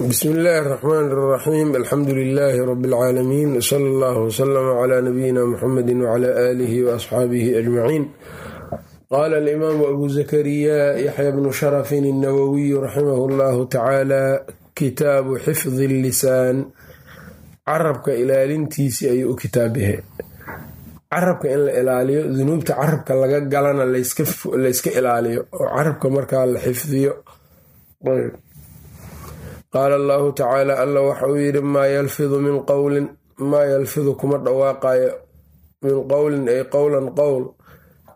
bismi illaahi raxmaan raxiim alxamdu lilaahi rabi اlcaalamiin sala allahu wslama cla nabiyina muxamedi wcla aalihi waasxaabihi ajmaciin qaala alimaamu abu zakariya yaxya bnu sharafin innawowiyu raximahu llahu tacaala kitaabu xifdi lisaan carabka ilaalintiisii ayuu u kitaab carabka in la ilaaliyo dunuubta carabka laga galana layska ilaaliyo oo carabka markaa la xifdiyo qaala allahu tacaala alla waxa uu yidhi maa yalfidu min qowlin maa yalfidu kuma dhawaaqayo. Min qowlin ay qowlan qowl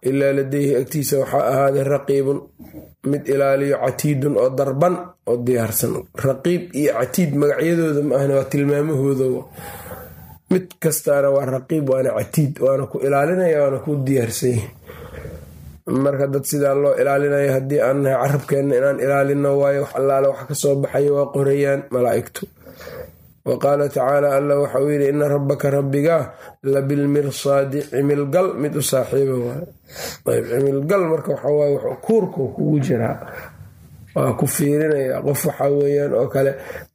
ilaa ladeyhi agtiisa waxaa ahaaday raqiibun mid ilaaliyo catiidun oo darban oo diyaarsan. Raqiib iyo catiid magacyadooda ma ahna waa tilmaamahooda. Mid kastaana waa raqiib waana catiid waana ku ilaalinaya waana ku diyaarsanya marka dad sidaa loo ilaalinayo haddii aan nahay carabkeenna inaan ilaalino waayo wax allaale wax ka soo baxaya waa qorayaan malaa'igtu. Wa qaala tacaala alla waxa uu yidhi ina rabbaka rabbigaa la bilmirsaadi cimilgal mid u saaxiiba waay cimilgal marka waxawaaye kuurka kugu jiraa waa ku fiirinaya qof waxaa weeyaan oo kale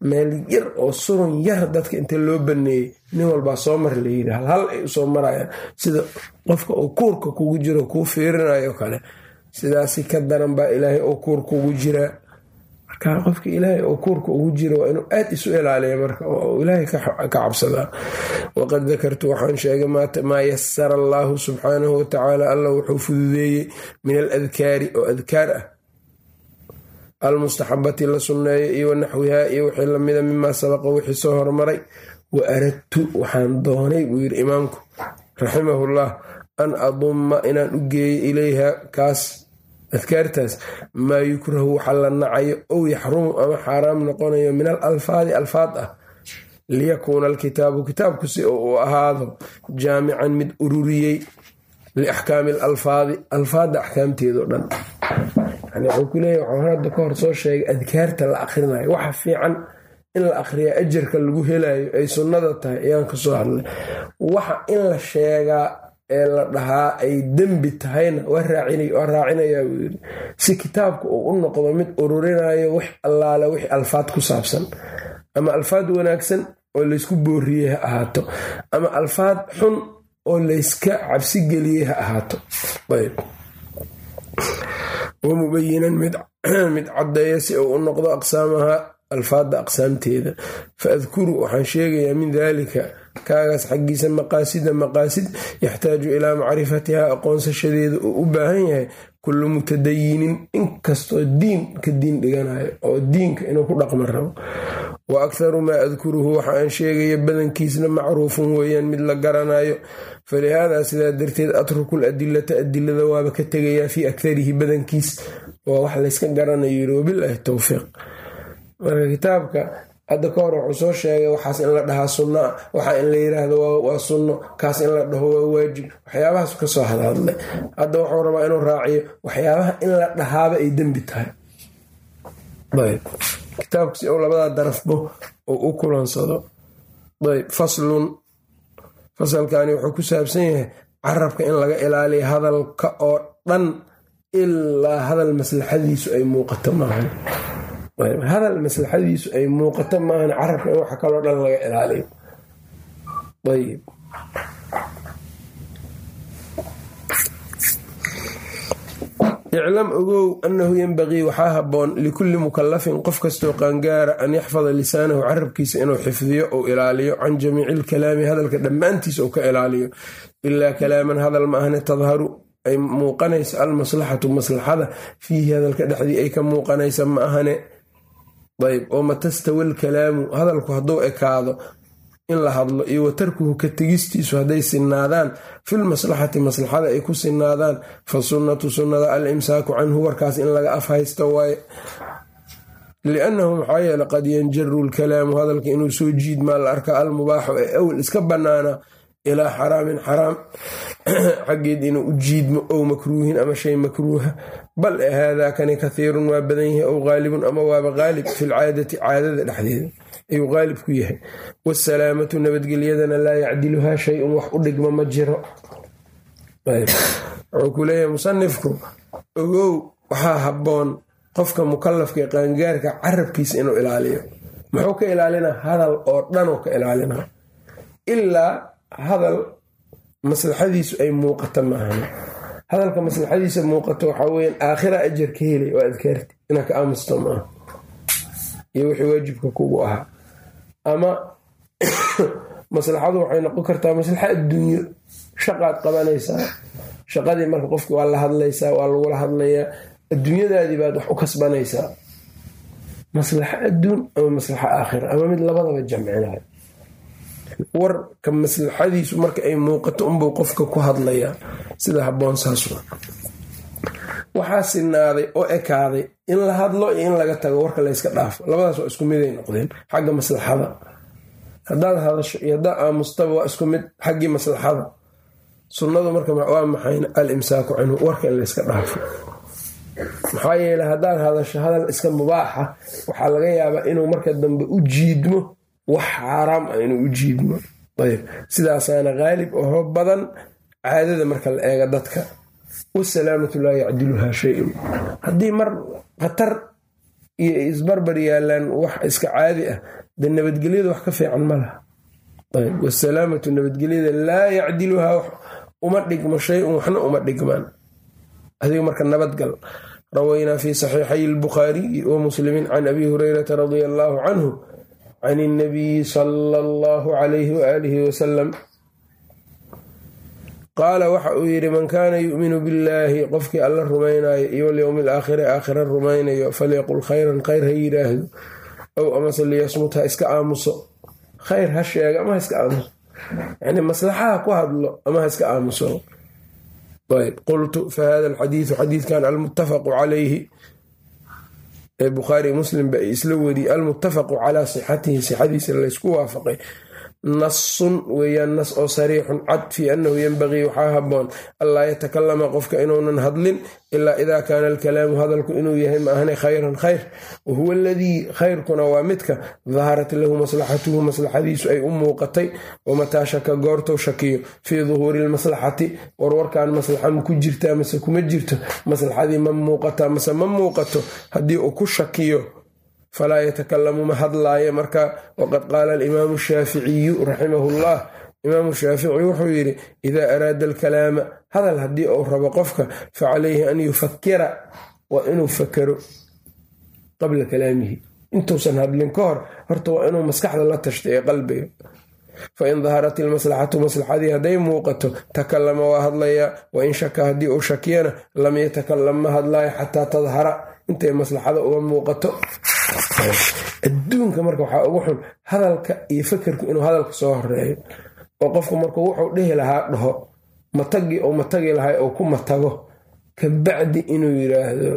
meel yar oo surun yar dadka inta loo baneeyey nin walbaa soo mar layidhi hal hal ay u soo marayaan. Sida qofka uu kuurka kugu jiro kuu fiirinayo kale sidaasi ka daran baa ilaahay oo kuur kugu jiraa marka qofka ilaahay oo kuurka ugu jira waa inuu aad isu ilaaliya marka ilaahay ka cabsadaa. Waqad dakartu waxaan sheegay maa yasara allaahu subxaanahu watacaala alla wuxuu fududeeyey min aladkaari oo adkaar ah almustaxabati la sunneeyo iyo wanaxwihaa iyo wixii lamida mimaa sabaqa wixii soo hormaray. Wa aradtu waxaan doonay buu yidhi imaamku raximahullah an adumma inaan u geeyo ilayha kaas adkaartaas maa yukrahu waxa la nacayo ow yaxrumu ama xaaraam noqonayo min al alfaadi alfaad ah liyakuuna alkitaabu kitaabku si uu ahaado jaamican mid ururiyey liaxkaami alalfaadi alfaadda axkaamteedao dhan wuxuu ku leeyahy waxaan hadda ka hor soo sheegay adkaarta la akhrinayo waxa fiican in la akhriyaa ajarka lagu helayo ay sunnada tahay ayaan ka soo hadlay. Waxa in la sheegaa ee la dhahaa ay dembi tahayna waa raacinayaa buu yidhi. Si kitaabka uu u noqdo mid ururinayo wax allaale wix alfaad ku saabsan ama alfaad wanaagsan oo laysku booriyey ha ahaato ama alfaad xun oo layska cabsi geliyey ha ahaato. Ayb wa mubayinan mid caddeeya si uu u noqdo aqsaamaha alfaadda aqsaamteeda. Fa adkuru waxaan sheegayaa min daalika kaagaas xaggiisa maqaasida maqaasid yaxtaaju ilaa macrifatiha aqoonsashadeeda uu u baahan yahay kullu mutadayinin inkastoo diin ka diin dhiganayo oo diinka inuu ku dhaqma rabo wa akharu maa adkuruhu waxa aan sheegaya badankiisna macruufun weeyaan mid la garanayo falihaadaa sidaa darteed atrukul adilata adilada waaba ka tegayaa fii akarihi badankiis waa wax layska garanayo yiri wabilaahi towfiiq marka kitaabka hadda ka hor wuxuu soo sheegay waxaas in la dhahaa sunna waxa in la yiraahdo waa sunno kaas in la dhaho waa waajib. Waxyaabahaas ka soo hadhadlay hadda wuxuu rabaa inuu raaciyo waxyaabaha in la dhahaaba ay dembi tahay kitaabku si uu labadaa darafbo uu u kulansado ayb faslun fasalkani wuxuu ku saabsan yahay carabka in laga ilaaliyo hadalka oo dhan ilaa hadal maslaxadiisu ay muuqato maahan. Hadal maslaxadiisu ay muuqato maahan carabka in waxa kaloo dhan laga ilaaliyo. Ayb iclam ogow annahu yenbagii waxaa habboon likulli mukalafin qof kastoo qaangaara an yaxfada lisaanahu carabkiisa inuu xifdiyo ou ilaaliyo can jamiici ilkalaami hadalka dhammaantiisa uu ka ilaaliyo. Ilaa kalaaman hadal ma ahne tadharu ay muuqanaysa almaslaxatu maslaxada. Fiihi hadalka dhexdii ay ka muuqanaysa ma ahane ayb oo matastawi lkalaamu hadalku hadduu ekaado in la hadlo iyo wa tarkuhu ka tegistiisu hadday sinaadaan filmaslaxati maslaxada ay ku sinaadaan fa sunnatu sunnada al imsaaku canhu warkaas in laga af haysto waaye. Liannahu maxaa yeele qad yanjaru lkalaamu hadalka inuu soo jiidmaa la arkaa almubaaxu ee awel iska bannaana ilaa xaraamin xaraam xaggeed inuu u jiidmo ow makruuhin ama shay makruuha bal haadaa kani kathiirun waa badan yahay ow qaalibun ama waaba qaalib filcaadati caadada dhexdeeda ayuu qaalib ku yahay. Wasalaamatu nabadgelyadana laa yacdiluhaa shay-un wax u dhigma ma jiro. Wuxuu ku leeyahay musanifku ogow waxaa habboon qofka mukalafka qaangaarka carabkiisa inuu ilaaliyo. Muxuu ka ilaalinaa? Hadal oo dhanuu ka ilaalinaa. Ilaa hadal maslaxadiisu ay muuqata maahan hadalka maslaxadiisa muuqato waxaa weyan aakhira ajar ka helay oo adkaarti. Inaa ka aamusto maaha iyo wixii waajibka kugu ahaa ama maslaxadu waxay noqon kartaa maslaxa adduunyo. Shaqaad qabanaysaa. Shaqadii marka qofki waa la hadlaysaa waa lagula hadlayaa adduunyadaadii baad wax u kasbanaysaa. Maslaxo adduun ama maslaxo aakhira ama mid labadaba jamcinaya warka maslaxadiisu marka ay muuqato unbuu qofka ku hadlayaa. Sida haboon saas waxaa sinaaday oo ekaaday in la hadlo iyo in laga tago warka layska dhaafo. Labadaas waa isku miday noqdeen xagga maslaxada. Haddaad hadasho iyo haddaad aamustaba waa isku mid xaggii maslaxada. Sunnadu marka waa maxayn al imsaaku canhu warka in layska dhaafo? Maxaa yeele haddaad hadasho hadal iska mubaaxa waxaa laga yaabaa inuu marka dambe u jiidmo wax xaaraam ah inuu u jiidmo. Ayb sidaasaana qaalib oho badan caadada marka la eega dadka wasalaamatu laa yacdiluhaa shay-un. Haddii mar khatar iyo isbarbar yaalaan wax iska caadi ah de nabadgelyada wax ka fiican ma laha. Ayb wasalaamatu nabadgelyada laa yacdiluhaa uma dhigmo shay-un waxna uma dhigmaan. Adiga marka nabadgal rawaynaa fi saxiixay albukhaariyi wa muslimiin can abi hurayrata radia allaahu canhu can اnabiyi sala allahu calayhi waaalihi wasalam qaala waxa uu yidhi man kaana yu'minu billaahi qofkii alla rumaynayo iyo walyowmi alaakhiri aakhira rumaynayo falyaqul khayran khayr ha yidhaahdo ow amase liyasmut ha iska aamuso. Khayr ha sheega ama ha iska aamuso. Yani maslaxaha ku hadlo ama ha iska aamuso. Qultu fahada alxadiidu xadiidkan almuttafaqu calayhi. Ee bukhaari muslim ba isla weriye almuttafaqu calaa sixatihi sixadiisa laysku waafaqay nasun weeyaan nas oo sariixun cad fii annahu yenbagii waxaa haboon anlaa yatakalama qofka inuunan hadlin ilaa idaa kaana alkalaamu hadalku inuu yahay maahane khayran khayr. Wa huwa aladii khayrkuna waa midka. Daharat lahu maslaxatuhu maslaxadiisu ay u muuqatay. Wamataa shaka goortou shakiyo. Fii duhuuri lmaslaxati warwarkan maslaxa ma ku jirtaa mase kuma jirto. Maslaxadii ma muuqataa mase ma muuqato. Haddii uu ku shakiyo falaa yatakalamu ma hadlaayo marka waqad qaala alimaamu shaaficiyu raximahu llah imaamu shaafici wuxuu yidhi idaa araada alkalaama hadal haddii uu rabo qofka facalayhi an yufakira waa inuu fakero qabla kalaamihi intuusan hadlin ka hor horta waa inuu maskaxda la tashta ee qalbiga fain daharat ilmaslaxatu maslaxadii hadday muuqato takalama waa hadlayaa wain shaka haddii uu shakiyana lam yatakalam ma hadlaayo xataa tadhara intay maslaxada uga muuqato? Adduunka marka waxaa ugu xun hadalka iyo fakerku inuu hadalka soo horeeyo oo qofku markuu wuxuu dhihi lahaa dhaho matagii ou matagi lahay oo ku matago kabacdi inuu yiraahdo.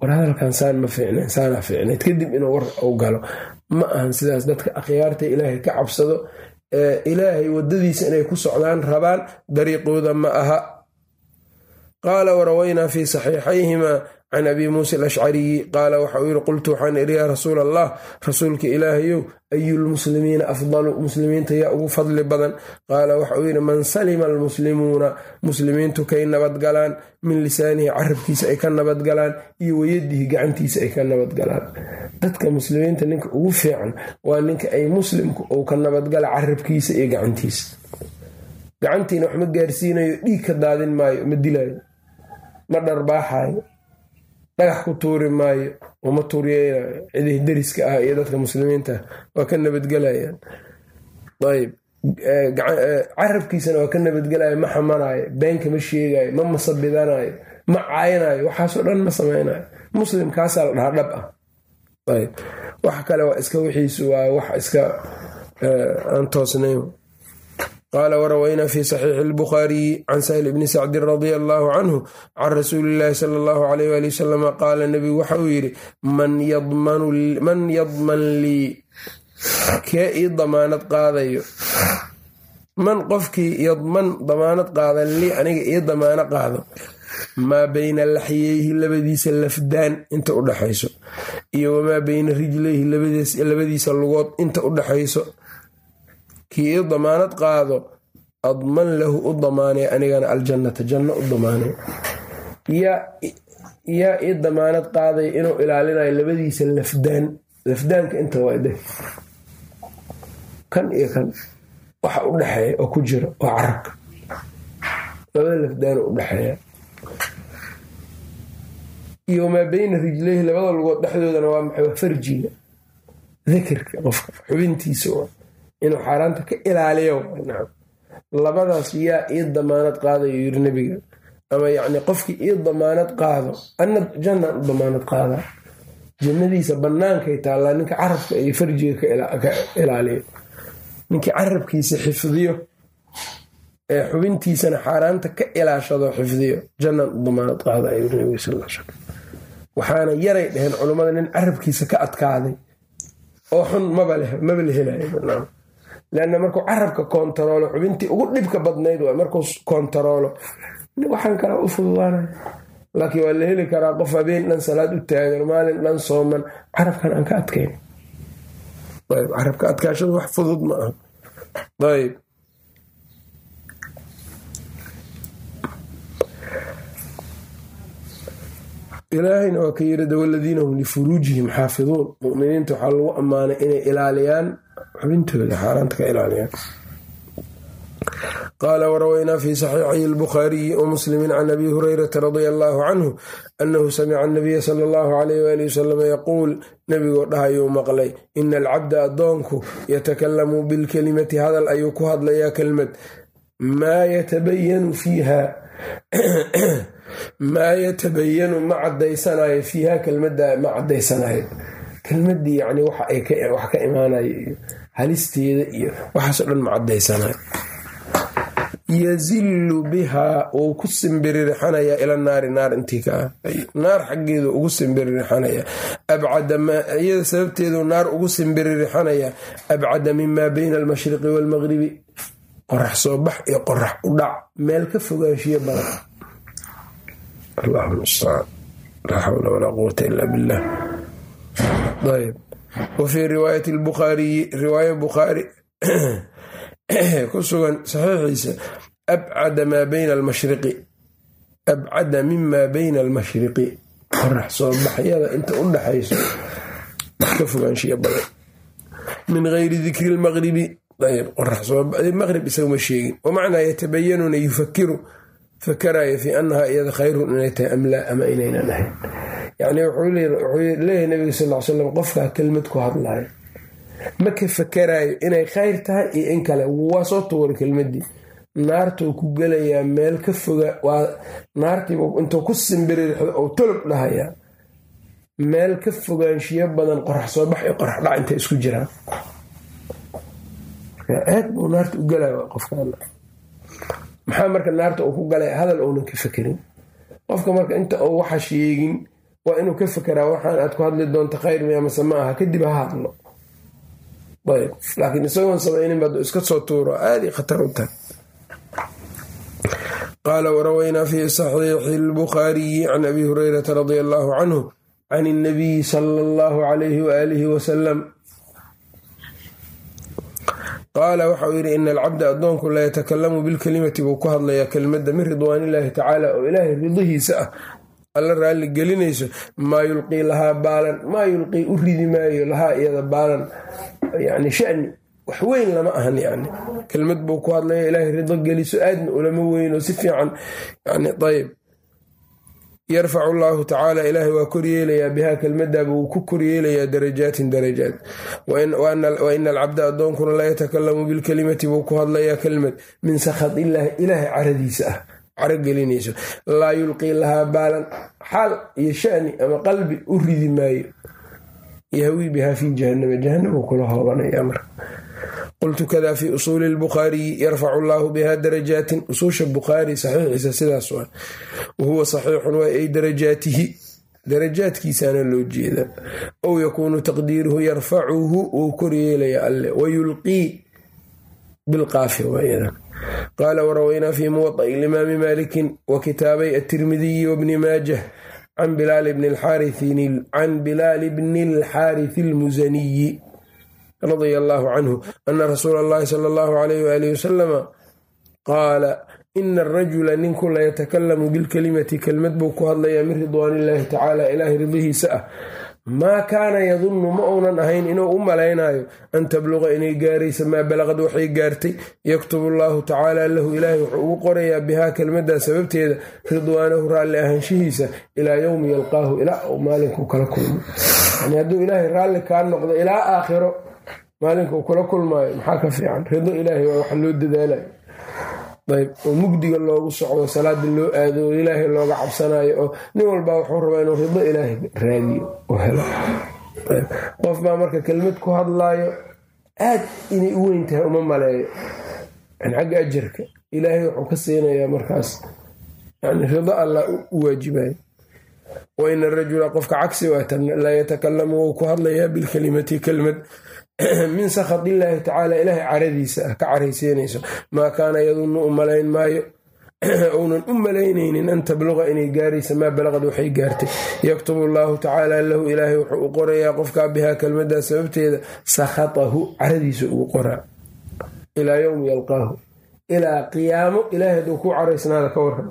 War hadalkan saan ma fiicnayn saana fiicnayd. Kadib inuu war u galo. Ma ahan sidaas dadka akhyaarta ilaahay ka cabsado ee ilaahay waddadiisa inay ku socdaan rabaan dariiqooda ma aha. Qaala warawaynaa fii saxiixayhimaa can abi muusa alashcariyi qaala waxa uu yidhi qultu waxaan idhi yaa rasuul allah rasuulka ilaahayow ayulmuslimiina afdalu muslimiinta yaa ugu fadli badan qaala waxa uu yidhi man salima almuslimuuna muslimiintu kay nabadgalaan min lisaanihi carabkiisa ay ka nabadgalaan iyo wayadihi gacantiisa ay ka nabadgalaan dadka muslimiinta ninka ugu fiican waa ninka ay muslimku uu ka nabadgala carabkiisa iyo gacantiisa gacantiina wax ma gaarsiinayo dhiig ka daadin maayo ma dilaayo ma dharbaaxayo dhagax ku tuuri maayo uma tuuriyeynayo cidih deriska ah iyo dadka muslimiinta waa ka nabadgelayaan. Ayb carabkiisana waa ka nabadgelaya ma xamanayo beenka ma sheegayo ma masabidanayo ma caayanayo waxaasoo dhan ma samaynayo muslim kaasaa la dhahaa dhab ah. Ayb wax kale waa iska wixiisu waa wax iska aan toosnayn qaala warawaynaa fi saxiixi albukhaariyi can sahli bni sacdin radia allaahu canhu can rasuuli illaahi sala allahu alayh waali wasalama qaala nebigu waxa uu yidhi man yadman lii kee ii damaanad qaadayo man qofkii yadman damaanad qaadan lii aniga ii damaano qaado maa bayna laxyeyhi labadiisa lafdaan inta u dhaxayso iyo wamaa bayna rijlayhi labadiisa lugood inta u dhaxayso kii ii damaanad qaado adman lahu u damaanay anigana aljannata janno u damaanay yaa ii damaanad qaaday inuu ilaalinayo labadiisa lafdaan. Lafdaanka inta waa dheh kan iyo kan waxa u dhexeeya oo ku jira oo carabka. Labada lafdaan u dhexeeya iyo maa beyna rijlayhi labada lugood dhexdoodana waa maxay farjiga. Dikirka qofka xubintiisa inuu xaaraanta ka ilaaliyo. Labadaas yaa ii damaanad qaadayo yiri nebiga. Ama yacni qofkii ii damaanad qaado. Anna jannaan u damaanad qaadaa. Jannadiisa bannaankay taallaa ninka carabka iyo farjiga ka ilaaliyo. Ninkii carabkiisa xifdiyo ee xubintiisana xaaraanta ka ilaashado xifdiyo jannaan u damaanad qaada ayuu nebiga sal l slam waxaana yaray dheheen culummada nin carabkiisa ka adkaaday. Oo xun maba la helayo leanna markuu carabka koontaroolo xubintii ugu dhibka badnayd waa markuu koontaroolo waxaan kalaa u fududaanaya laakiin waa la heli karaa qof habeen dhan salaad u taagan maalin dhan sooman carabkan aan ka adkayn carabka adkaashadu wax fudud ma aha ayb ilaahayna waa ka yirida waladiina hum lifuruujihim xaafiduun muminiinta waxaa lagu ammaanay inay ilaaliyaan xubintooda xaaraanta ka ilaaliyaan qaala warawaynaa fi saxiixay albukhaariyi wamuslimi can abi hurayrata radia allaahu canhu annahu samica anabiya sala allahu alayh waali wasalam yaquul nebigoo dhahayuu maqlay ina alcabda addoonku yatakalamu bilkelimati hadal ayuu ku hadlayaa kelmad. Maa yatabayanu fiiha maa yatabayanu ma cadaysanayo fiiha kelmada ma cadaysanayo kelmadii yani wax ka imaanayo iyo halisteeda iyo waxaasoo dhan ma cadaysanayo yazilu bihaa wuu ku simbiririxanayaa ila naari naar intii ka ah. Naar xaggeedu ugu simbiririxanayaa iyada sababteedu naar ugu simbiririxanayaa abcada mimaa bayna almashriqi waalmaqribi qorax soo bax iyo qorax u dhac meel ka fogaanshiyo badan. Allahu wa fii riwaayati lbukhaariyi riwaaya bukhaari ku sugan saxiixiisa abcada maa bayna almashriqi abcada mimaa bayna almashriqi qorax soo baxyada inta u dhaxayso ka fogaanshiya badan min gayri dikri lmaqribi soomaqrib isaguma sheegin wamacnaa yatabayanuna yufakiru fakaraya fi annaha iyada khayrun inay tahay am laa ama inaynan ahayn yani wuxuu leeyahay nabiga sal slam qofkaa kelmad ku hadlayo ma ka fakaraayo inay khayr tahay iyo in kale. Waa soo tuura kelmadii. Naartuu ku gelayaa meel ka foga waa naartiiba intuu ku simbiririxdo ou tolob dhahayaa. Meel ka fogaanshiyo badan qorax soo bax iyo qorax dhac intay isku jiraan. Aad buu naarta u galaya qofka maxaa marka naarta uu ku galay hadal uunan ka fekerin qofka marka inta uu waxa sheegin waa inuu ka fekeraa waxaan aad ku hadli doonta khayr miya mase ma aha kadib ha hadlo. Ayb laakiin isagoon samaynin badu iska soo tuuro aada khatar u tahay. Qaala warawaynaa fi saxiixi lbukhaariyi can abi hurayrata radia allaahu canhu can اnabiyi sala allahu alayhi waaalihi wasalam qaala waxauu yidhi ina alcabda addoonku la yatakalamu bilkelimati buu ku hadlayaa kelmadda min ridwaanillaahi tacaala oo ilaahay ridihiisa ah alla raalli gelinayso maa yulqii lahaa baalan maa yulqii u ridi maayo lahaa iyada baalan. Yani shani wax weyn lama ahan yani kelmad buu ku hadlaya ilaahay rido geliso aadna ulama weynoo si fiican yani ayb yarfacu allaahu tacaala ilaahay waa koryeelayaa bihaa kelmadaba wuu ku koryeelayaa darajaatin darajaat wa ina alcabda addoonkuna la yatakalamu bilkelimati buu ku hadlayaa kelmad. Min sakhat illaahi ilaahay caradiisa ah caro gelinayso laa yulqii lahaa baalan xaal iyo shani ama qalbi u ridi maayo. Yahwii bihaa fii jahanama jahanam uu kula hoobanaya marka qultu kada fii usuuli lbukhaariyi yarfacu allaahu biha darajaatin. Usuusha bukhaari saxiixiisa sidaas waa wahuwa saxiixun waa ay darajaatihi. Darajaadkiisaana loo jeeda. Ow yakuunu taqdiiruhu yarfacuhu wuu koryeelaya alle. Wayulqii bilqaafi waayadan qaala warawaynaa fii muwaطa'i limaami malikin wa kitaabay atirmidiyi wabni maajah can bilaal bni alxaarith almusaniyi radia allaahu canhu ana rasuula allahi sala allahu alayh waalih wasalama qaala ina arajula ninku layatakalamu bilkelimati kelmad buu ku hadlayaa min ridwaanillaahi tacaala ilaahay ridihiisa ah maa kaana yadunnu ma uunan ahayn inuu u malaynayo an tabluqa inay gaaraysa maa balaqad waxay gaartay yaktubu allaahu tacaala lahu ilaahay wuxuu ugu qorayaa bihaa kelmaddaa sababteeda ridwaanahu raalli ahaanshihiisa ilaa yowmi yalqaahu ilaa uu maalinkuu kala kulmo. Yani hadduu ilaahay raalli kaa noqdo ilaa aakhiro maalinka uu kula kulmaayo maxaa ka fiican? Rido ilaahay waa wax loo dadaalayo ayb oo mugdiga loogu socdo salaada loo aado ilaahay looga cabsanayo oo nin walbaa wuxuu rabaa inuu rido ilaahay raadiyo oo helo. Qof baa marka kelmad ku hadlaayo aad inay u weyn tahay uma maleeyo. Xagga ajarka ilaahay wuxuu ka siinayaa markaas. Rido allah u waajibayo wa ina arajula qofka cagsi waatan laa yatakalamu wou ku hadlayaa bilkelimati kelmad min sakhat illaahi tacaala ilaahay caradiisa ah ka caraysiinayso. Maa kaana yadunnu u malayn maayo? Uunan u malaynaynin an tabluqa inay gaaraysa maa balaqad waxay gaartay. Yaktubu allaahu tacaala lahu ilaahay wuxuu u qorayaa qofkaa bihaa kelmaddaa sababteeda sakhatahu caradiisa ugu qoraa. Ilaa yowmi yalqaahu. Ilaa qiyaamo ilaahay hadduu ku caraysnaada ka waran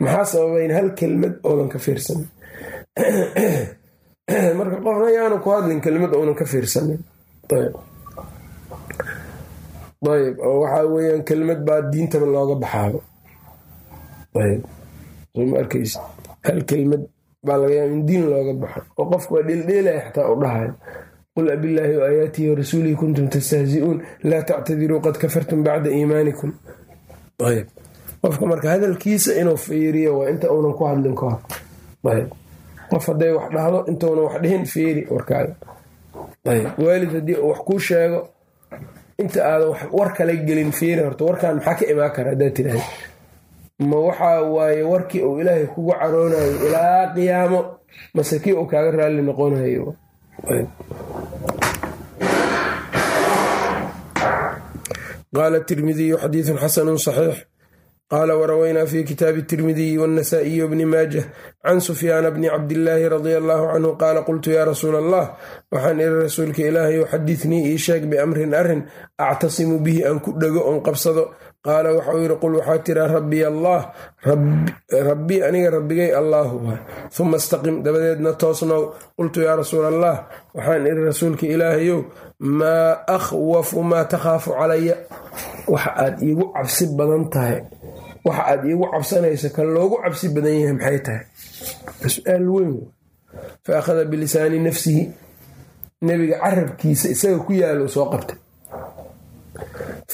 maxaa sababayn hal kelmad oodan ka fiirsan marka qofna yaanu ku hadlin kelmad uunan ka fiirsanin. Ayb oo waxaa weyaan kelmad baa diintaba looga baxaaba. Ayb soma arkaysa hal kelmad baa laga yaaba in diin looga baxo. Oo qofku waa dheeldheelaya xataa u dhahayo qul abillaahi wa warasuulihi kuntum tastahzi'uun laa tactadiruu qad kafartum bacda iimaanikum. Ayb qofka marka hadalkiisa inuu fiiriyo waa inta uunan ku hadlin ka hor. Ayb qof hadday wax dhahdo intuuna wax dhihin fiiri warkaaga. Waalid haddii uu wax kuu sheego inta aadan war kala gelin fiiri horta warkaan maxaa ka imaan kara haddaad tidhaahda ma waxaa waaye warkii uu ilaahay kugu caroonayo ilaa qiyaamo mase kii uu kaaga raalli noqonayo? Qaala tirmidiyu xadiidun xasanun saxiix qaala warawaynaa fi kitaabi tirmidiyi wاnasaa'iyi wbni maajah can sufyaana bni cabdillaahi radia allahu canhu qaala qultu yaa rasuula allah waxaan iri rasuulka ilaahay xadithnii ii sheeg biamrin arrin actasimu bihi aan ku dhego oon qabsado qaala waxau yidhi qul waxaa tiraa rabbiy allah rabbii aniga rabbigay allaahu waay uma istaqim dabadeedna toosnow qultu yaa rasuul allah waxaan iri rasuulka ilaahayow maa akhwafu maa takhaafu calaya waxa aad iigu cabsi badan tahay waxa aad iigu cabsanayso kan loogu cabsi badan yahay maxay tahay? Su'aal weyn. Fa akhada bilisaani nafsihi. Nebiga carabkiisa isaga ku yaalo soo qabtay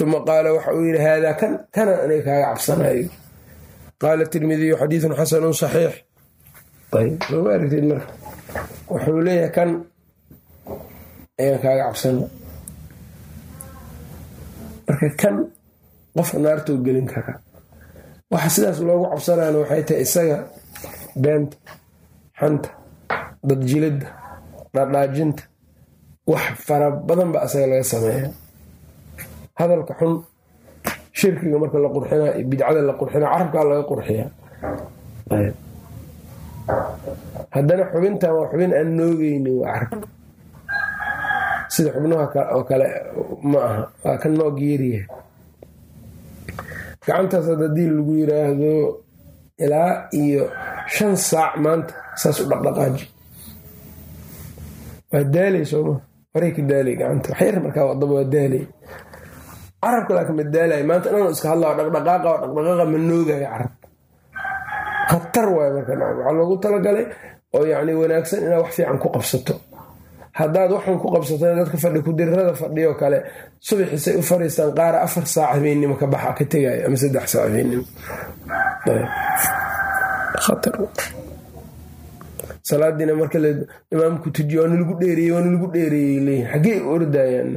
uma qaala waxa uu yidhi haadaa kan kana aniga kaaga cabsanayo qaala tirmidiyu xadiidun xasanun saxiix. Ayb sooma aragtid marka? Wuxuu leeyahay kan ayaan kaaga cabsana marka kan qofka naartou gelin karaa waxa sidaas loogu cabsanaana waxay tahay isaga beenta xanta dadjiladda dhadhaajinta wax fara badan ba asaga laga sameeya hadalka xun shirkiga marka la qurxina bidcada la qurxina carabkaa laga qurxiya haddana xubintan waa xubin aan noogeynin waa carab. Sida xubnaha oo kale ma aha waa ka noog yeeryahay gacantaas had haddii lagu yiraahdo ilaa iyo shan saac maanta saas u dhaqdhaqaaji. Waa daalay sooma horay ka daalay gacanta. Waxyar markaa wadaba waa daalay. Carabka laakin ma daalay. Maanta dhan iska hadla dhaqdhaqaaqa oo dhaqdhaqaaqa ma noogaya carab. Khatar waay marka waxaa loogu talagalay oo yacni wanaagsan inaad wax fiican ku qabsato haddaad waxun ku qabsato dadka fadhi kudirrada fadhiyoo kale subaxiisay u fariistaan qaara afar saac habeennimo ka baxa ka tegayo ama saddex saac habeennimo salaadiina marka imaamku tujiyo waana lagu dheereeyey waana lagu dheereeyey leeyihiin xaggee u ordayaan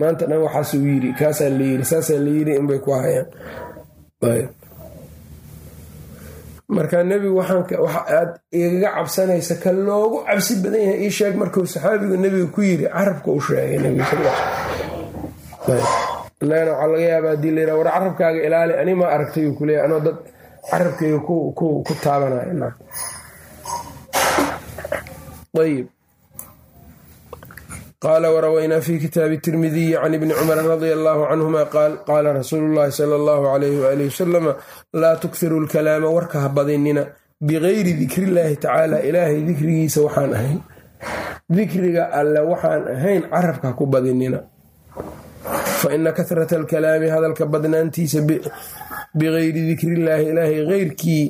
maanta dhan waxaasuu yiri kaasaa la yiri saasaa la yiri inbay ku hayaan marka nebigu aad igaga cabsanaysa ka loogu cabsi badan yahay ii sheeg markuu saxaabigu nebiga ku yiri carabka u sheegay nebigainagana waxaa laga yaaba haddii la war carabkaaga ilaali ani ma aragtay kuleeya anoo dad carabkayga ku taabanaya ayb qaala warawaynaa fi kitaabi tirmidiyi can ibni cumar radia allaahu canhuma qaal qaala rasuulu llaahi sala allahu alayhi waalihi wasalama laa tukhiru lkalaama warka ha badinina bigayri dikrillaahi tacaala ilaahay dikrigiisa waxaan ahayn dikriga alle waxaan ahayn carabka ku badinina fa ina kahrata alkalaami hadalka badnaantiisa bigayri dikrillaahi ilaahay eyrkii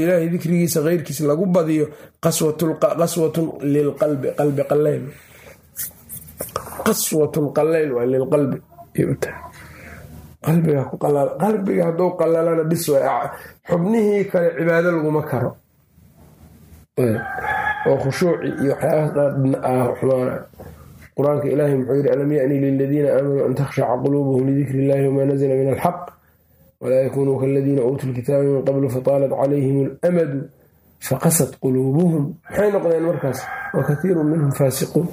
ilaahay dikrigiisa keyrkiis lagu badiyo qaswatun lilqalbi qalbi qaleyl qaswatun qaleyl waa lilqalbi qalbiga hadduu qalalana bis xubnihii kale cibaado laguma karo. Oo khushuuci iyo waxyaabaha xumaana. Qur'aanka ilaahi muxuu yidhi alam yani liladiina aamanuu an takhshaca quluubuhum lidikri illahi wma nazla min alxaq walaa yakunuu kaladiina uutuu lkitaaba min qablu fataalat calayhim alamadu faqasat quluubuhum. Maxay noqdeen markaas wa kathiiru minhum faasiquun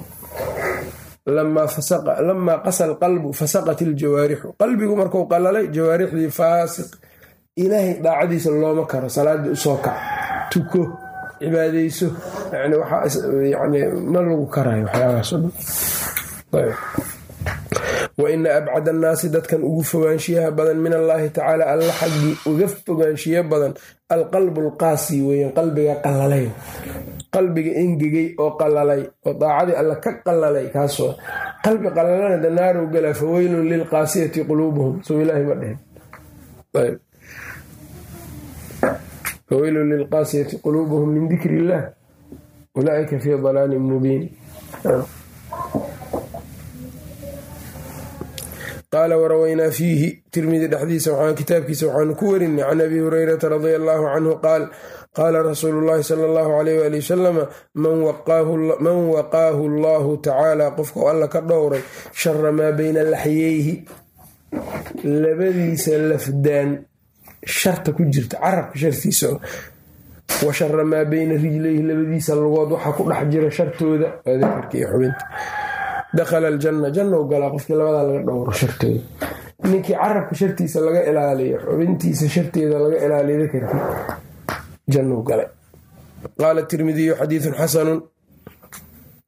lamaa qasa alqalbu fasaqat iljawaarixu qalbigu marku qalalay jawaarixdii faasiq ilaahay daacadiisa looma karo salaadii u soo kac tuko cibaadeyso ma lagu karayo waxyaabahaasoo dhan wa abcad annaasi dadkan ugu fogaanshiyaha badan min allaahi tacaala alla xaggii uga fogaanshiyo badan alqalbu alqaasi weyan qalbiga qalalay qalbiga engegay oo qalalay oo daacadii alla ka qalalay kaasoo qalbi qalalana danaarow gala fa weylun lilqaasiyati quluubuhum soo ilaahi ma dhehen faweylun lilqaasiyati quluubuhum min dikri illaah ulaaika fii dalaalin mubiin qaala warawaynaa fiihi tirmidi dhexdiisa kitaabkiisa waxaanu ku werinay can abi hurayrata radia allaahu canhu qaal qaala rasuulu llaahi sala allahu alayh waali wasalama man waqaahu allahu tacaala qofka oo alla ka dhowray shara maa bayna laxyeyhi labadiisa lafdaan sharta ku jirta carabka shartiisa wa shara maa bayna rijlayhi labadiisa lugood waxaa ku dhex jira shartooda waa dakarka xubinta dakhala aljanna janna u galaa qofkii labadaa laga dhowro shartooda ninkii carabka shartiisa laga ilaaliyo xubintiisa sharteeda laga ilaaliyo dakarkii jannu galay qaala tirmidiyu xadiidun xasanun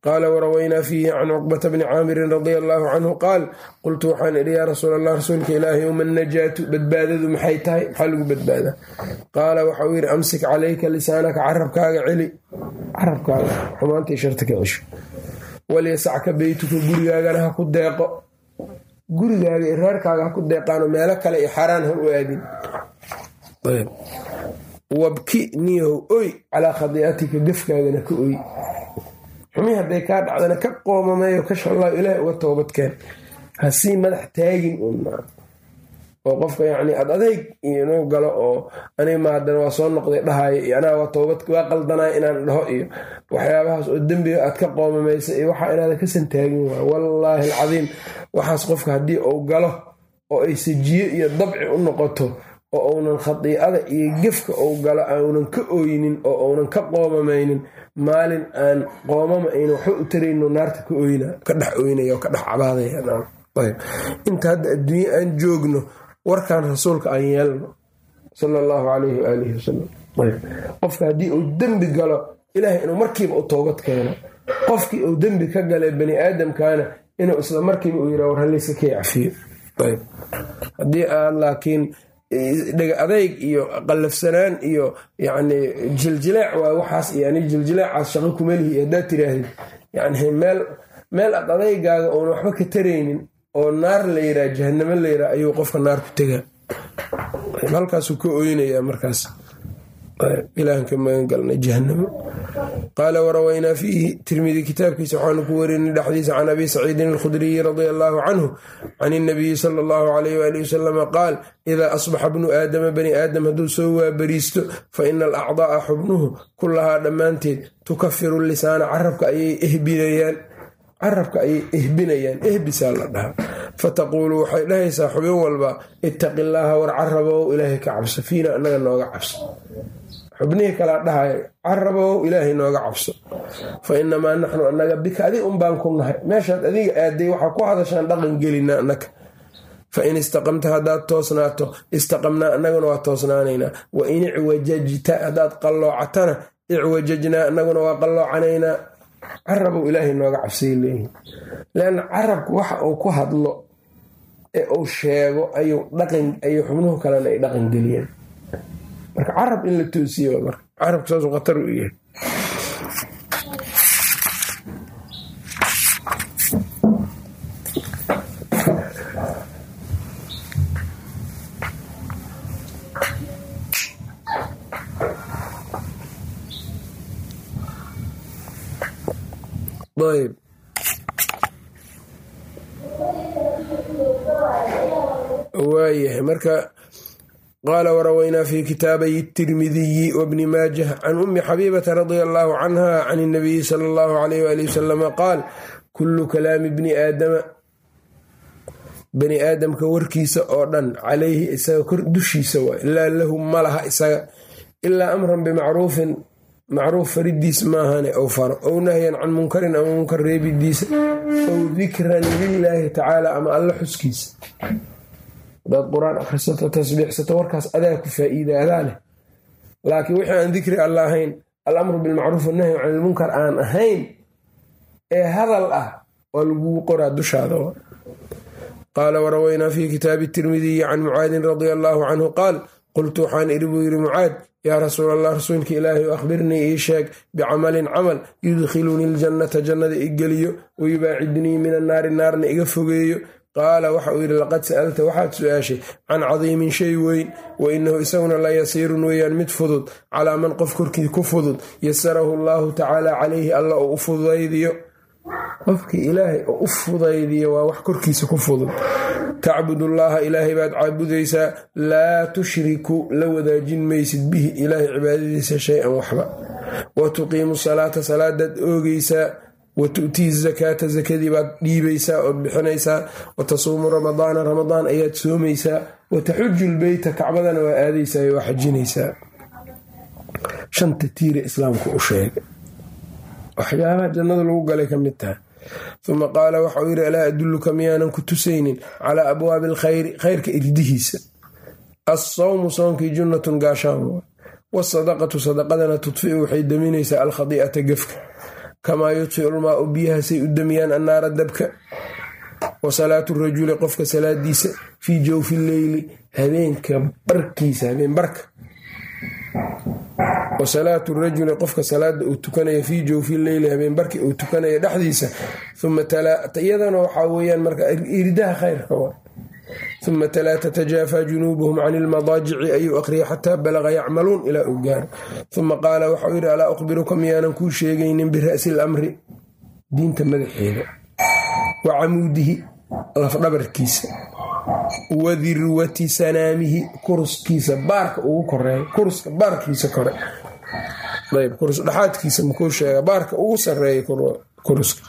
qaala warawaynaa fiihi can cuqbata bni caamirin radia allaahu canhu qaal qultu waxaan idhi yaa rasuul allah rasuulka ilaahi uma najaatu badbaadadu maxay tahay maxaa lagu badbaadaa qaala waxauu yidhi amsik calayka lisaanaka carabkaaga celi carabkaaga xumaantai sharta ka cesho walyasacka beytuka gurigaagana ha ku deeqo. Gurigaaga iyo reerkaaga ha ku deeqaano meelo kale iyo xaaraan ha u aadin. Wabki niyahow oy calaa khadiicatika gafkaagana ka oy. Xumi hadday kaa dhacdana ka qoomameeyo ka shallaayo ilaahay uga toobadkeen. Hasii madax taagin oo qofka yacni ad adayg inuu galo oo aniga ma waa soo noqday dhahaayo iyo anaa waa toobad waa qaldanaya inaan dhaho iyo waxyaabahaas oo dembiga aad ka qoomamaysa iyo waxaa inaadan ka santaagin waay wallaahi alcadiim. Waxaas qofka haddii uu galo oo ay sajiyo iyo dabci u noqoto oo uunan khadiicada iyo gefka uu galo aanunan ka ooynin oo uunan ka qoomamaynin maalin aan qoomama ayna waxba u tarayno naarta ka dhex oynaya oo ka dhex cabaadaya. Inta hadda adduunye aan joogno warkan rasuulka aan yeelno sala allahu calayhi waalihi wasalam qofka haddii uu dembi galo ilaahay inuu markiiba u toobad keeno. Qofkii uu dembi ka galay bani aadamkaana inuu isla markiiba uu yira war hallayska kay cafiyo. Haddii aad laakiin dhega adayg iyo qallafsanaan iyo yacni jiljileec waa waxaas iyo ani jiljileecaas shaqo kumelihi haddaad tiraahdid yani meel meel ad adaygaaga oona waxba ka taraynin oo naar la yiraa jahanamo la yiraa ayuu qofka naar ku tegaa. Halkaasuu ka oynayaa markaas. Ilaahan ka jahanamo qaala warawaynaa fiihi. Tirmidi kitaabkiisa waxaanu ku werinay dhexdiisa can abi saciidin alkhudriyi radia allaahu canhu can inabiyi sala allahu alayh waali wasalama qaal idaa asbaxa bnu aadama bani aadam hadduu soo waabariisto fa ina alacdaa'a xubnuhu kullahaa dhammaanteed tukafiru lisaana carabka ayay ehbinayaan carabka ayay ehbinayaan ehbisaa la dhahaa. Fataquulu waxay dhahaysaa xubin walba ittaqi illaaha war carabow ilaahay ka cabso. Fiina annaga nooga cabso. Xubnihii kalaa dhahaya carabow ilaahay nooga cabso. Fa inamaa naxnu annaga bika adig un baan ku nahay. Meeshaad adiga aaday waxaa ku hadashaan dhaqan gelina annaka fa in istaqamta haddaad toosnaato istaqamnaa annaguna waa toosnaanaynaa. Wa in icwajajta haddaad qalloocatana icwajajnaa annaguna waa qalloocanaynaa carabow ilaahay nooga cabsay leeyihiin leanna carabku waxa uu ku hadlo ee uu sheego ayuu xubnuhu kalena ay dhaqan geliyeen. Marka carab in la toosiye marka carabku saasuu khatar u yahay ayb waayahay marka qaala warawaynaa fi kitaabay tirmidiyi wbni maajah can umi xabiibata radia allaahu canha can اnabiyi sala allahu alayh wali wasalama qaal kullu kalaami bni aadama bani aadamka warkiisa oo dhan calayhi isaga kor dushiisa waay laa lahu malaha isaga ilaa amran bimacruufin macruuf faridiis maahane ou faro ow nahyan can munkarin ama munkar reebidiisa ow dikran lilaahi tacaala ama alla xuskiisa. Hadaad qur'aan akhrisato tasbiixsato warkaas adaa ku faa'iida adaa leh. Laakiin wixii aan dikri alla ahayn alamru bilmacruuf wanahyu can ilmunkar aan ahayn ee hadal ah waa lagugu qoraa dushaada. Qaala warawaynaa fi kitaabi tirmidiyi can mucaadin radia allaahu canhu qaal qultu waxaan idhi buu yidhi mucaad yaa rasuul allah rasuulka ilaahi akhbirnii ii sheeg bicamalin camal yudkhilunii ljannata jannada i geliyo wayubaacidnii min annaari naarna iga fogeeyo. Qaala waxa uu yidhi laqad sa'alta waxaad su'aashay can cadiimin shay weyn wa inahu isaguna la yasiirun weeyaan mid fudud calaa man qof korkii ku fudud yasarahu allaahu tacaala calayhi alla oo u fudaydiyo qofkii ilaahay oo u fudaydiyo waa wax korkiisa ku fudud tacbudullaaha ilaahay baad caabudaysaa laa tushriku la wadaajin maysid bihi ilaahay cibaadadiisa shay-an waxba. Wa tuqiimu salaata salaadaad oogaysaa. Wa tu'tii zakaata zakadii baad dhiibaysaa ood bixinaysaa. Wa tasuumu ramadaana ramadaan ayaad soomaysaa. Wa taxuju lbeyta kacbadana waa aadaysaa waa xajinaysaa. Shanta tiire islaamku u sheegay. Waxyaabaha jannada lagu galay ka mid tahay uma qaala waxa uu yidhi alaa adulluka miyaanan ku tusaynin calaa abwaabi alkhayri khayrka irdihiisa assawmu soonkii junnatun gaashaan waasadaqatu sadaqadana tudfiu waxay daminaysaa alkhadi'ata gefka. Kamaa yudfiu lmaau biyahaasay u damiyaan annaara dabka. Wa salaatu rajuli qofka salaadiisa fii jawfi leyli habeenka barkiisa habeen barka wa salaatu rajuli qofka salaada uu tukanaya fii jawfi leyli habeen barki uu tukanaya dhexdiisa uma iyadana waxaa weyaan marka iridaha khayrka wa uma talaa tatajaafaa junuubuhum can ilmadaajici ayuu aqriya xataa balaqa yacmaluun ilaa uu gaaro. Uma qaala waxau yidhi alaa ukhbiruka miyaanan kuu sheegaynin bira'si lamri diinta madaxeeda wa camuudihi lafdhabarkiisa wa dirwati sanaamihi kuruskiisa baarka ugu koreeya kuruska baarkiisa kore ayb kurus dhexaadkiisa makuu sheega baarka ugu sareeya kuruska.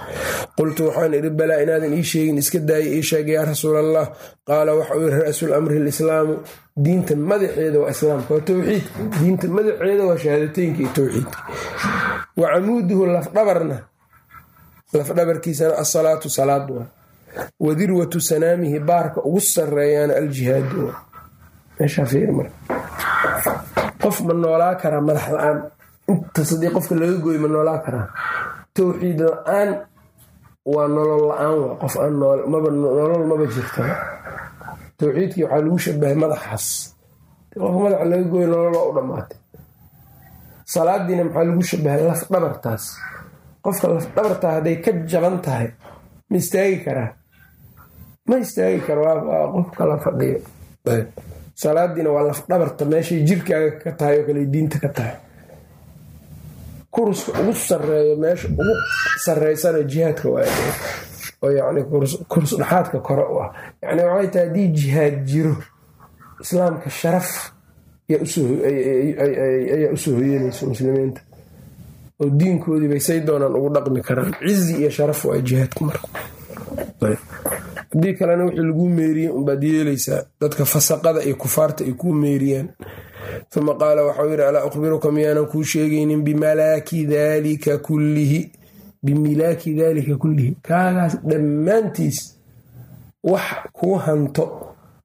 Qultu waxaan idhi balaa inaadan ii sheegin iska daaya ii sheega yaa rasuul allah qaala waxa uu yihi ra-sul lislaamu diinta madaxeeda waa islaamka waa towxiidka diinta madaxeeda waa shahaadateynka iyo towxiidka wa camuuduhu lafdhabarna. Lafdhabarkiisana asalaatu salaad waa. Wa dirwatu sanaamihi baarka ugu sareeyaana aljihaadu qof ma noolaa karaa madax la'aan. Haddii qofka laga gooy ma noolaa karaa. Towxiid la'aan waa nolol la'aan waa qof aan nolol maba jirtaba towxiidkii waxaa lagu shabahay madaxaas. Qofka madaxa laga gooy nolol u dhammaatay. Salaadiina maxaa lagu shabahay laf dhabartaas? Qofka laf dhabartaa hadday ka jaban tahay ma istaagi karaa? Ma istaagi karo waa qof kala fadhiyo salaadiina waa laf dhabarta meeshay jirkaaga ka tahay oo kale diinta ka tahay. Kuruska ugu sareeyo meesha ugu sareysana jihaadka oo yani kurus dhexaadka kore u ah yani waxay tahay haddii jihaad jiro islaamka sharaf ayaa u soo hoyanaysa muslimiinta. Oo diinkoodii bay say doonaan ugu dhaqmi karaan. Cizi iyo sharaf waa jihaadku marka haddii kalena wixii laguu meeriye unbaad yeelaysaa dadka fasaqada iyo kufaarta ay kuu meeriyaan uma qaala waxau yidhi alaa ukhbiruka miyaanan kuu sheegaynin bimalaaki daalika kullihi bimilaaki daalika kullihi. Kaagaas dhammaantiis wax kuu hanto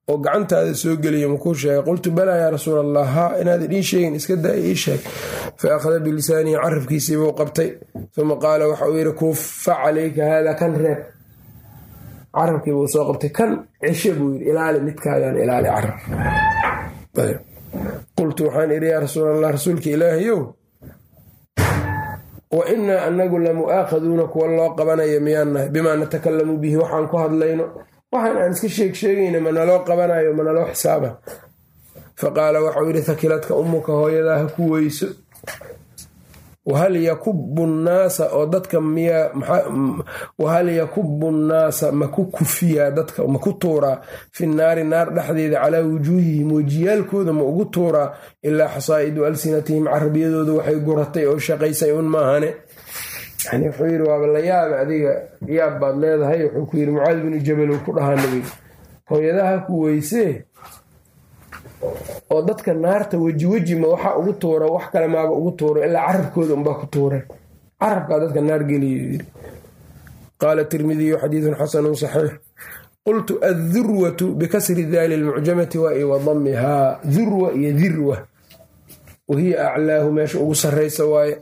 oo gacantaada soo geliya makuu sheegay. Qultu balaa yaa rasuul allah haa inaadan ii sheegin iska daa ii sheeg. Fa akhada bilisaanihi carabkiisiibuu qabtay. Uma qaala waxa uu yidhi kufa calayka haada kan reeb carabkiibuu soo qabtay kan cishe buu yidhi ilaali midkaagaan ilaali carab qultu waxaan idhi yaa rasuul allah rasuulka ilaahayow wa innaa anagu la mu'aakhaduuna kuwa loo qabanaya miyaan nahay? Bimaa natakalamu bihi waxaan ku hadlayno. Waxaan aan iska sheeg sheegayna ma naloo qabanayo ma naloo xisaaba fa qaala waxau yidhi hakiladka ummuka hooyadaa ha ku weyso wahal yakubu nnaasa oo dadka miyaa wahal yakubu nnaasa maku kufiyaa dadka maku tuuraa fi naari naar dhexdeeda calaa wujuuhihim wejiyaalkooda ma ugu tuuraa ilaa xasaa'idu alsinatihim carabiyadooda waxay guratay oo shaqaysay un maahane yani wuxuu yidhi waaba la yaaba adiga yaab baad leedahay wuxuu ku yidhi mucaad binu jabal uu ku dhahaa nabiga hooyadaha ku weysee oo dadka naarta weji weji ma waxaa ugu tuura wax kale maaba ugu tuura ilaa carabkooda unbaa ku tuura. Carabkaa dadka naar geliya yiri qaala tirmidiyu xadiidun xasanun saxiix. Qultu addurwatu bikasri daali lmucjamati waa i wadamihaa durwa iyo dirwa wahiya aclaahu meesha ugu sarraysa waaye.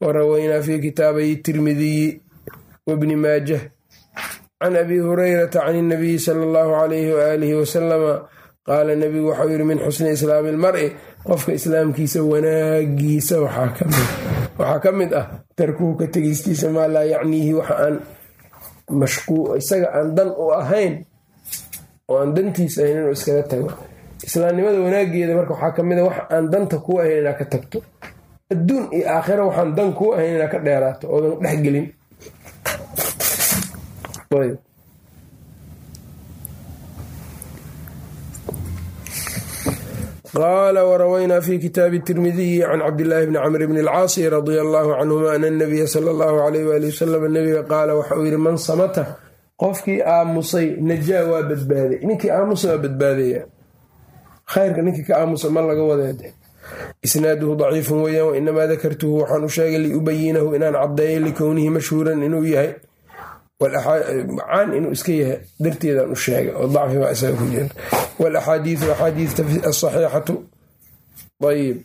Warawaynaa fi kitaabayi tirmidiyi wabni maajah can abi hurayrata can inabiyi sala allahu calayhi waaalihi wasalama qaala nebigu waxau yidhi min xusni islaami ilmari qofka islaamkiisa wanaagiisa waxaa ka mid ah tarkuhu ka tegeystiisa maa laa yacniihi waxa aan isaga aan dan u ahayn oo aan dantiisa ahayn inuu iskaga tago islaamnimada wanaageeda marka waxaa ka mid a wax aan danta kuu ahayn inaad ka tagto adduun iyo aakhira waxaan dan kuu ahayn inaad ka dheeraato oodan dhexgelin qaala warawaynaa fi kitaabi tirmidiyi can cabdillaahi bni camr bni alcaasi radia allaahu canhuma ana nabiya sala allahu alayh waali wasalam nabiga qaala waxauu yidhi man samata qofkii aamusay najaa waa badbaaday ninkii aamusa waa badbaadaya khayrka ninkii ka aamusa ma laga wadeede isnaaduhu daciifun weeyaan wainamaa dakartuhu waxaan u sheegay liubayinahu inaan caddeeyo likownihi mashhuuran inuu yahay caan inuu iska yahay darteedaan u sheegay oo dacfi baa isaga ku jira walaxaadiidu axaadiista asaxiixatu ayib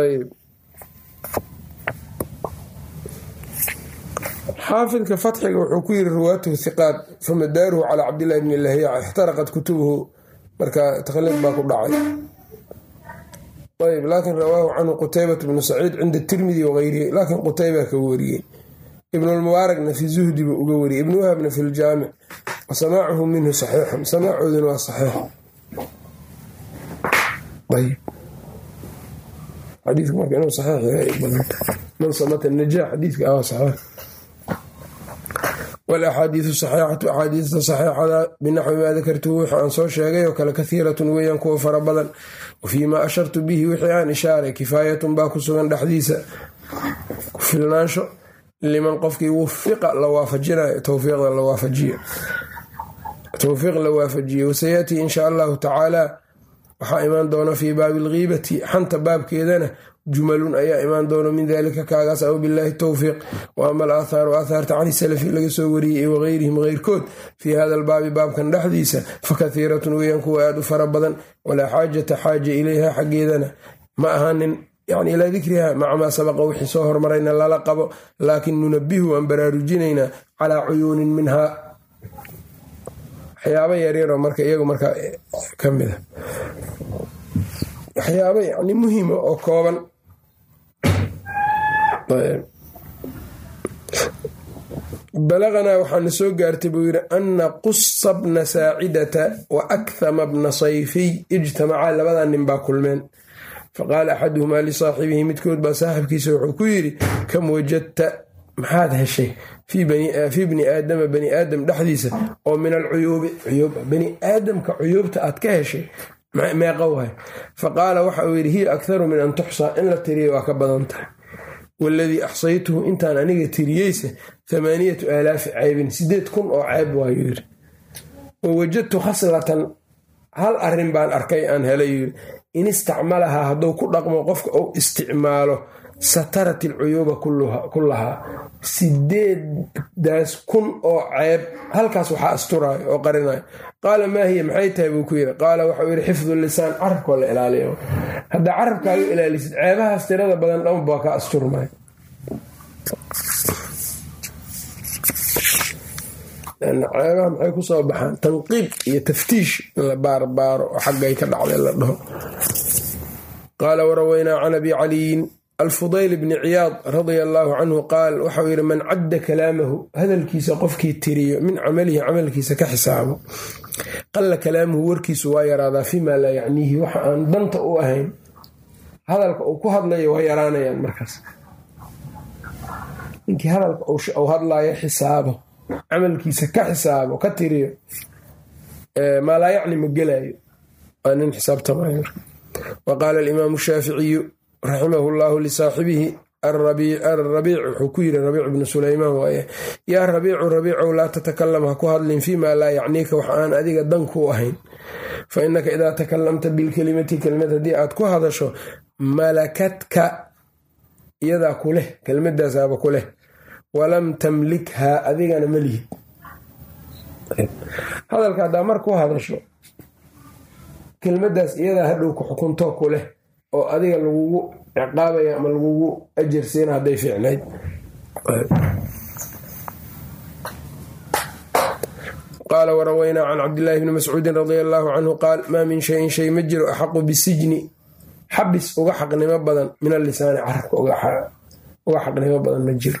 ayb xaafidka fatxiga wuxuu ku yiri riwaatuhu hiqaat famadaaruhu calaa cabdillahi bni lahyac ixtaraqat kutubuhu marka takhliiq baa ku dhacay. Ayb laakin rawaahu canhu qutaybat bnu saciid cinda tirmidi wagayrihi laakiin qutayba ka wariyey. Ibnulmubaarakna fi zuhdi buu uga wariyey. Ibnu wahabna fi ljaamic wa samaacuhu minhu saxiixun. Samaacooduna waa saxiix. Xadiiku marka inuu saxiix yahay badanta man samata najaax xadiidka ah saxiix walaxaadiidu saxiixatu axaadiista saxiixada binaxwi maa dakartuhu wixii aan soo sheegay oo kale kahiiratun weeyaan kuwa fara badan wafii maa ashartu bihi wixii aan ishaaray kifaayatun baa ku sugan dhexdiisa ku filnaansho liman qofkii wufiqa la waafajinayo towfiiq la waafajiye wasayatii insha allahu tacaala waxaa imaan doona fii baabi alghiibati xanta baabkeedana jumalun ayaa imaan doono min dalika kaagaas aw bilaahi towfiiq wa ama al aathaaru aathaarta cani salafi laga soo wariyey wa geyrihim keyrkood fii hada albaabi baabkan dhexdiisa fa kathiiratun weeyaan kuwa aad u fara badan. Walaa xaajata xaaja ilayha xaggeedana ma ahaanin yani ilaa dikriha maca maa sabaqa wixii soo hormarayna lala qabo. Laakin nunabihu waan baraarujinaynaa calaa cuyuunin minhaa. Waxyaaba yaryaroo marka iyagu markaa ka mida waxyaaba yani muhima oo kooban balaqanaa waxaana soo gaartay buu yidhi ana qusa bna saacidata wa akhama bna sayfiy ijtamacaa labadaa nin baa kulmeen. Faqaala axaduhumaa lisaaxibihi midkood baa saaxibkiisa wuxuu ku yidhi kam wajadta? Maxaad heshay fii bni aadama bani aadam dhexdiisa oo min alcuyuubi cuyuub bani aadamka cuyuubta aad ka heshay? Meeqa waay. Faqaala waxa uu yidhi hiya akharu min an tuxsaa in la tiriya waa ka badan tahay waladii axsaytuhu intaan aniga tiriyeyse thamaaniyatu aalaafi ceybin sideed kun oo ceeb waayuu yidhi wa wajadtu khaslatan hal arrin baan arkay aan helay yidhi in istacmalahaa hadduu ku dhaqmo qofka uu isticmaalo satarat ilcuyuuba kullahaa sideedaas kun oo ceeb halkaas waxaa asturayo oo qarinayo. Qaala maa hiya? Maxay tahay? Buu ku yidhi. Qaala waxau yidhi xifdu lisaan carabkoo la ilaaliyo. Haddaa carabkaaga ilaalisid ceebahaas tirada badan dhan baa ka asturmay. Ceebaha maxay ku soo baxaan? Tanqiib iyo taftiish in la baarbaaro oo xaggay ka dhacday la dhaho. Qaala warawaynaa can abi caliyin alfudayl bni ciyaad radia allaahu canhu qaal waxau yidhi man cadda kalaamahu hadalkiisa qofkii tiriyo min camalihi camalkiisa ka xisaabo qalla kalaamuhu warkiisu waa yaraadaa fimaa laa yacniihi waxa aan danta u ahayn hadalka uu ku hadlayo waa yaraanayaan markaas. Ninkii hadalka uu hadlaayo xisaabo camalkiisa ka xisaabo ka tiriyo maa laa yacni ma gelaayo waa nin xisaabtamaayo wa qaala alimaamu shaaficiyu raximahu llaahu lisaaxibihi arabiic wuxuu ku yiri rabiic bnu sulaymaan waaye yaa rabiicu rabiicow laa tatakalam ha ku hadlin fiimaa laa yacniika wax aan adiga dan ku ahayn. Fa innaka idaa takalamta bilkelimati kelimad haddii aad ku hadasho malakadka iyadaa ku leh kelmadaasaaba ku walam tamlikhaa adigana ma lihid hadalka haddaa mar ku hadasho kelmadaas iyadaa hadhow ku xukunto ku oo adiga lagugu ciqaabaya ama lagugu ajarsiina hadday fiicnayd qaala warawaynaa can cabdillaahi bni mascuudin radia allaahu canhu qaal maa min shayin shay ma jiro axaqu bisijni. Xabis uga xaqnimo badan min alisaani carabka uga xaqnimo badan ma jiro.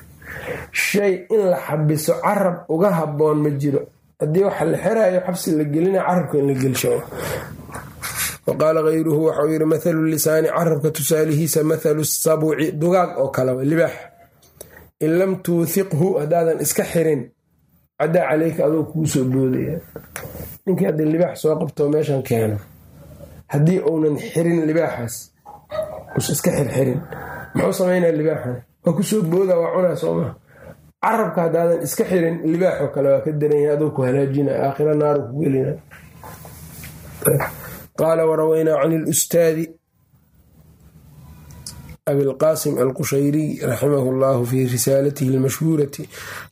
Shay in la xabiso carab uga haboon ma jiro. Haddii waxa la xerayo xabsi la gelina carabka in la gelsho wa qaala hayruhu waxau yidhi mathalu lisaani carabka tusaalihiisa mathalu sabuci dugaag oo kale libaax in lam tuuthiqhu haddaadan iska xirin caddaa caleyka adoo kuu soo boodaya ninkii hadda libaax soo qabto meeshan keeno haddii uunan xirin libaaxaas us iska xirxirin muxuu samaynaya libaaxan waa ku soo booda waa cunaa sooma carabka haddaadan iska xirin libaaxoo kale waa ka daranya adoo ku halaajina aakhira naaru ku gelina qaala warawaynaa can ilustaadi abilqaasim alqushayriy raximahu llahu fii risaalatihi almashhuurati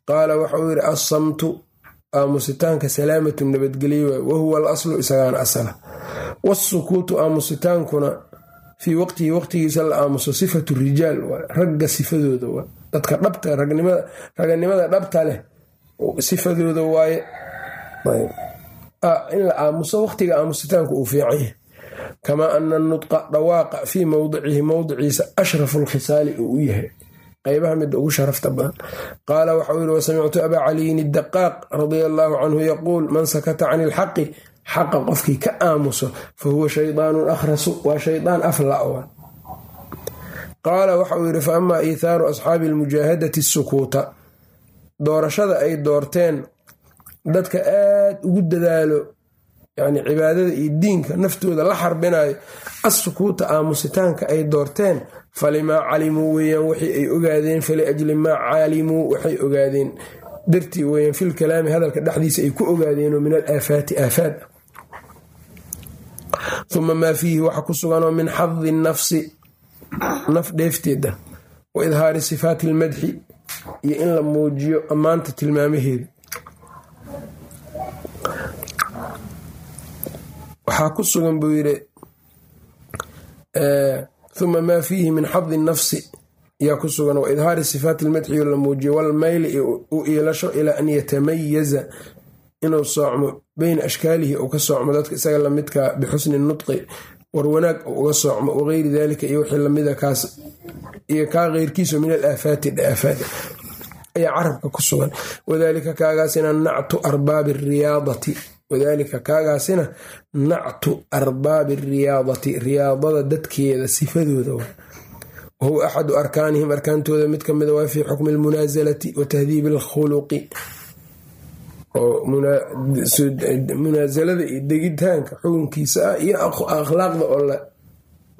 qaala waxauu yidhi assamtu aamusitaanka salaamatu nabadgelye waay wahuwa alaslu isagaan asala. Wasukuutu aamusitaankuna fii waqtihi waqtigiisa la aamuso sifatu rijaal waay ragga sifadooda waay dadka dhabta raganimada dhabta leh sifadooda waaye in la aamuso waqtiga aamusitaanku uu fiican yahay kamaa ana nudqa dhawaaqa fii mowdicihi mowdiciisa ashrafu lkhisaali uu u yahay. Qaybaha midda ugu sharafta badan. Qaala waxau yihi wasamictu abaa caliyin idaqaaq radia allaahu canhu yaquul man sakata can ilxaqi xaqa qofkii ka aamuso fa huwa shaydaanun akhrasu waa shaydaan afla-wa qaala waxauu yidhi fa amaa iithaaru asxaabi almujaahadati sukuuta doorashada ay doorteen dadka aad ugu dadaalo yani cibaadada iyo diinka naftooda la xarbinayo assukuuta aamusitaanka ay doorteen falimaa calimuu weeyaan waxay ay ogaadeen faliajli maa calimuu waxay ogaadeen. Dartii weyaan fil kalaami hadalka dhexdiisa ay ku ogaadeenoo min al aafaad. Uma maa fiihi waxa ku suganoo min xadi nafsi naf dheefteeda wa idhaari sifaati almadxi iyo in la muujiyo ammaanta tilmaamaheeda waxaa ku sugan buu yidhi uma maa fiihi min xadi nafsi. Yaa ku sugan wa idhaari sifaati almadxi la muujiyo walmayli u iilasho ilaa an yatamayaza inuu soocmo beyna ashkaalihi uu ka soocmo dadka isaga lamidka bixusni nutqi war wanaag uu uga soocmo wagayri dalika iyo wixii lamida kaas iyo kaa keyrkiisu min al aafaati dhaafaad ayaa carabka ku sugan. Wadalika kaagaasina nactu arbaabi riyaadati wadaalika kaagaasina nactu arbaabi riyaadati riyaadada dadkeeda sifadooda wa. Wahuwa axadu arkaanihim arkaantooda mid kamida waa fii xukmi almunaasalati wa tahdiibi alkhuluqi. Oo munaasalada iyo degitaanka xukunkiisa ah iyo akhlaaqda oo la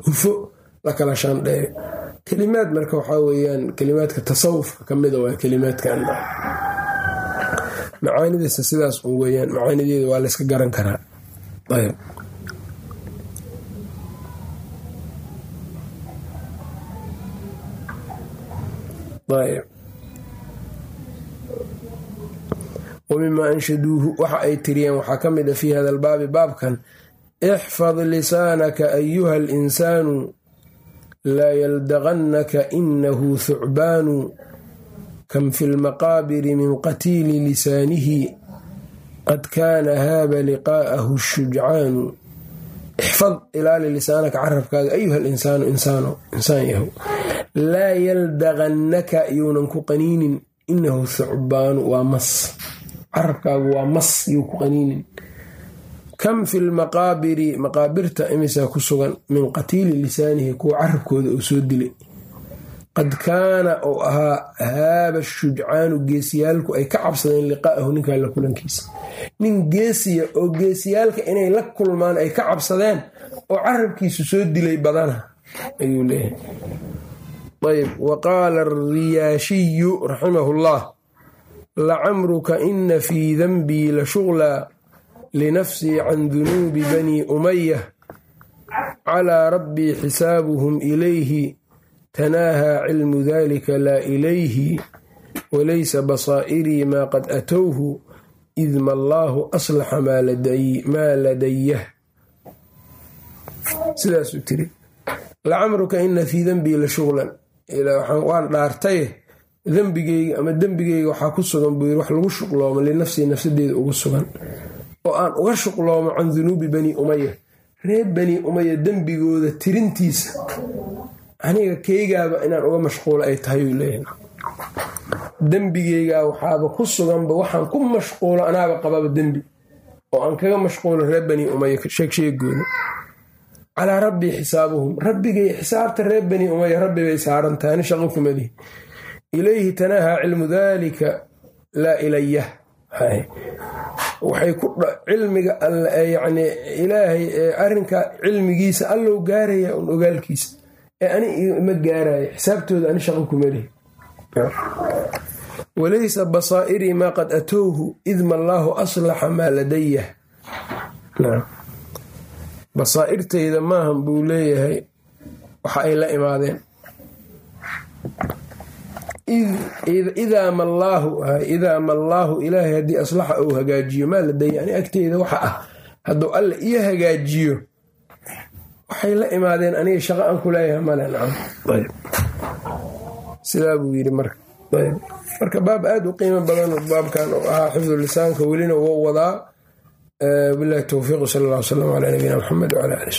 hufo la kala shaandheeyo. Kelimaad marka waxaa weyaan kelimaadka tasawufka kamida waa kelimaadkan macaanidiisa sidaas un weyaan macaanideeda waa layska garan karaa. Ayb ayb anshaduuhu waxa ay tiriyeen waxaa ka mid a fii hada albaabi baabkan ixfad lisaanaka ayuha alinsaanu laa yaldaqannaka inahu thucbaanu kam fi lmaqaabiri min qatiili lisaanihi qad kaana haaba liqaa'ahu shujcaanu ixfad ilaali lisaanaka carabkaaga ayuha alinsaanu insaano insaan yahow laa yaldaqannaka yuunan ku qaniinin inahu thucbaanu waa mas carabkaagu waa mas yuu ku qaniinin kam fi lmaqaabiri maqaabirta imisaa ku sugan min qatiili lisaanihi kuwa carabkooda uu soo dilay qad kaana uu ahaa haaba shujcaanu geesiyaalku ay ka cabsadeen liqaa'ahu ninkaa la kulankiisa nin geesiya oo geesiyaalka inay la kulmaan ay ka cabsadeen oo carabkiisu soo dilay badana ayuu leeyahay ayb wa qaala ariyaashiyu raximahu llah lacamruka ina fii danbii la shuglaa linafsii can dunuubi bani umaya calaa rabbii xisaabuhum ilayhi tanaahaa cilmu dalika laa ilayhi walaysa basaa'irii maa qad atowhu id ma allaahu aslaxa maa ladayah sidaasuu tiri. Lacamruka ina fii denbii la shuqlan. Waan dhaartaye dembigeyga ama dembigeyga waxaa ku sugan buu yiri wax lagu shuqloomo linafsii nafsadeeda ugu sugan. Oo aan uga shuqloomo can dunuubi bani umaya reer bani umaya dembigooda tirintiisa aniga keygaaba inaan uga mashquulo ay tahay uu leeyahay. Dembigeygaa waxaaba ku suganba waxaan ku mashquulo anaaba qababa dembi oo aan kaga mashquulo reer bani umaya sheegsheegooda calaa rabbii xisaabuhum. Rabbigay xisaabta reer bani umaya rabbibay saarantahay ani shaqo kumadihi ilayhi tanaahaa cilmu daalika laa ilayah waxay ku cilmiga yani ilaahay arrinka cilmigiisa allow gaaraya un ogaalkiisa ee ani ma gaaraayo. Xisaabtooda ani shaqo kumalihi walaysa basaa'irii maa qad atowhu idma allaahu aslaxa maa ladayah basaa'irtayda maahan buu leeyahay waxa ay la imaadeen. Idaa idaa mallaahu ilaahay haddii aslaxa uu hagaajiyo maa ladaya ani agteyda waxa ah. Hadduu alla iyo hagaajiyo waxay la imaadeen aniga shaqo aan ku leeyahay male nacam. Sidaa buu yidhi marka. Marka baab aada u qiimo badan baabkan oo ahaa xifdu lisaanka welina wou wadaa. Bilahi towfiiq sal alla slam calaa nabiyina maxamed wcala ali